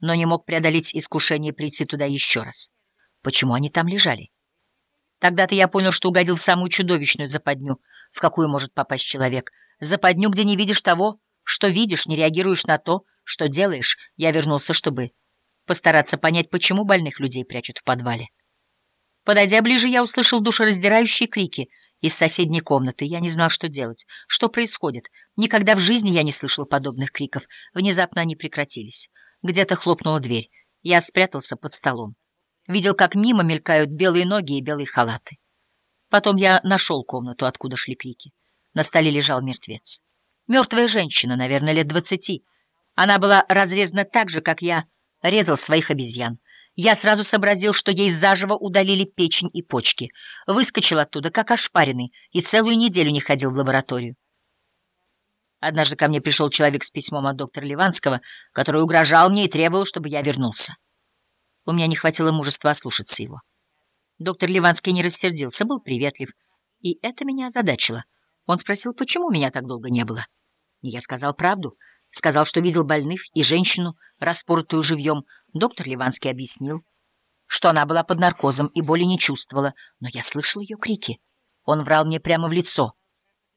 но не мог преодолеть искушение прийти туда еще раз. Почему они там лежали? Тогда-то я понял, что угодил самую чудовищную западню, в какую может попасть человек. Западню, где не видишь того, что видишь, не реагируешь на то, что делаешь. Я вернулся, чтобы постараться понять, почему больных людей прячут в подвале. Подойдя ближе, я услышал душераздирающие крики из соседней комнаты. Я не знал, что делать. Что происходит? Никогда в жизни я не слышал подобных криков. Внезапно они прекратились. Где-то хлопнула дверь. Я спрятался под столом. Видел, как мимо мелькают белые ноги и белые халаты. Потом я нашел комнату, откуда шли крики. На столе лежал мертвец. Мертвая женщина, наверное, лет двадцати. Она была разрезана так же, как я резал своих обезьян. Я сразу сообразил, что ей заживо удалили печень и почки. Выскочил оттуда, как ошпаренный, и целую неделю не ходил в лабораторию. Однажды ко мне пришел человек с письмом от доктора Ливанского, который угрожал мне и требовал, чтобы я вернулся. У меня не хватило мужества ослушаться его. Доктор Ливанский не рассердился, был приветлив, и это меня озадачило. Он спросил, почему меня так долго не было. И я сказал правду — Сказал, что видел больных и женщину, распоротую живьем. Доктор Ливанский объяснил, что она была под наркозом и боли не чувствовала, но я слышал ее крики. Он врал мне прямо в лицо.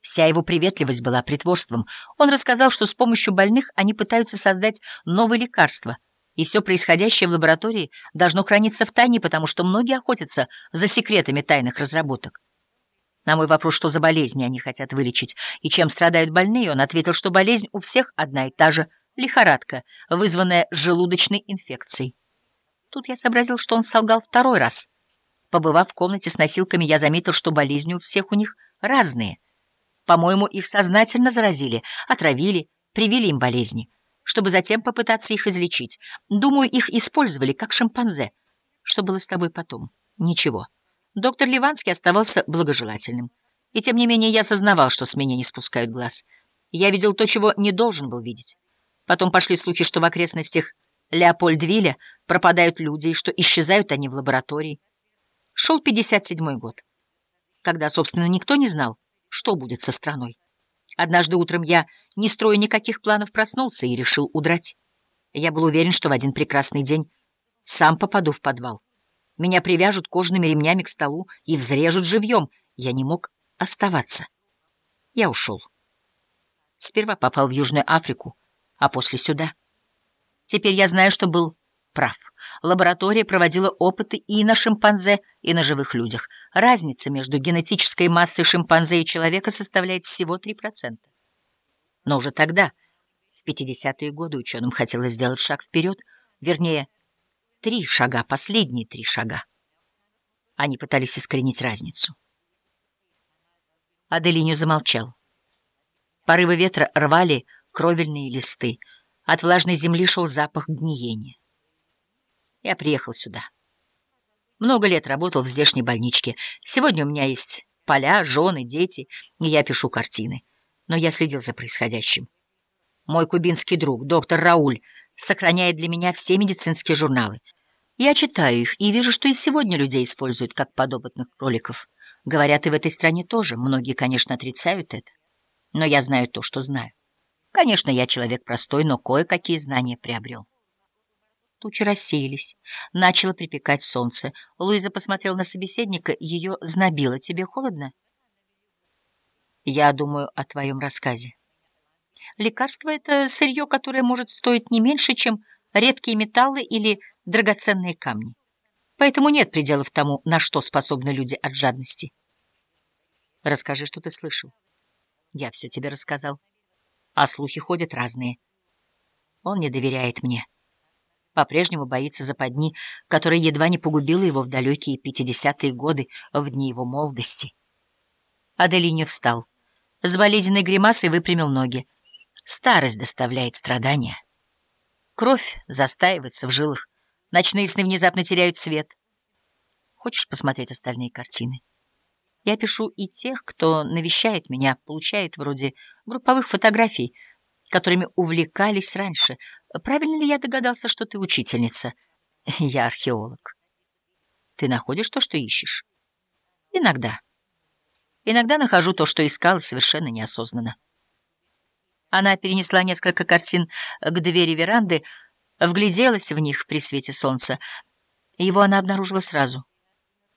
Вся его приветливость была притворством. Он рассказал, что с помощью больных они пытаются создать новые лекарства, и все происходящее в лаборатории должно храниться в тайне, потому что многие охотятся за секретами тайных разработок. На мой вопрос, что за болезни они хотят вылечить и чем страдают больные, он ответил, что болезнь у всех одна и та же — лихорадка, вызванная желудочной инфекцией. Тут я сообразил, что он солгал второй раз. Побывав в комнате с носилками, я заметил, что болезни у всех у них разные. По-моему, их сознательно заразили, отравили, привили им болезни, чтобы затем попытаться их излечить. Думаю, их использовали как шимпанзе. Что было с тобой потом? Ничего. Доктор Ливанский оставался благожелательным. И тем не менее я осознавал, что с меня не спускают глаз. Я видел то, чего не должен был видеть. Потом пошли слухи, что в окрестностях Леопольдвилля пропадают люди, и что исчезают они в лаборатории. Шел 57-й год, когда, собственно, никто не знал, что будет со страной. Однажды утром я, не строя никаких планов, проснулся и решил удрать. Я был уверен, что в один прекрасный день сам попаду в подвал. Меня привяжут кожаными ремнями к столу и взрежут живьем. Я не мог оставаться. Я ушел. Сперва попал в Южную Африку, а после сюда. Теперь я знаю, что был прав. Лаборатория проводила опыты и на шимпанзе, и на живых людях. Разница между генетической массой шимпанзе и человека составляет всего 3%. Но уже тогда, в 50-е годы, ученым хотелось сделать шаг вперед, вернее, Три шага, последние три шага. Они пытались искоренить разницу. Аделиню замолчал. Порывы ветра рвали кровельные листы. От влажной земли шел запах гниения. Я приехал сюда. Много лет работал в здешней больничке. Сегодня у меня есть поля, жены, дети, и я пишу картины. Но я следил за происходящим. Мой кубинский друг, доктор Рауль, сохраняет для меня все медицинские журналы. Я читаю их и вижу, что и сегодня людей используют как подопытных кроликов. Говорят, и в этой стране тоже. Многие, конечно, отрицают это. Но я знаю то, что знаю. Конечно, я человек простой, но кое-какие знания приобрел. Тучи рассеялись. Начало припекать солнце. Луиза посмотрела на собеседника, ее знобило. «Тебе холодно?» «Я думаю о твоем рассказе. Лекарство — это сырье, которое может стоить не меньше, чем редкие металлы или драгоценные камни. Поэтому нет пределов тому, на что способны люди от жадности. Расскажи, что ты слышал. Я все тебе рассказал. А слухи ходят разные. Он не доверяет мне. По-прежнему боится западни, которая едва не погубила его в далекие пятидесятые годы, в дни его молодости. Аделиньо встал. С болезненной гримасой выпрямил ноги. Старость доставляет страдания. Кровь застаивается в жилах. Ночные сны внезапно теряют свет. Хочешь посмотреть остальные картины? Я пишу и тех, кто навещает меня, получает вроде групповых фотографий, которыми увлекались раньше. Правильно ли я догадался, что ты учительница? Я археолог. Ты находишь то, что ищешь? Иногда. Иногда нахожу то, что искал, совершенно неосознанно. Она перенесла несколько картин к двери веранды, вгляделась в них при свете солнца. Его она обнаружила сразу.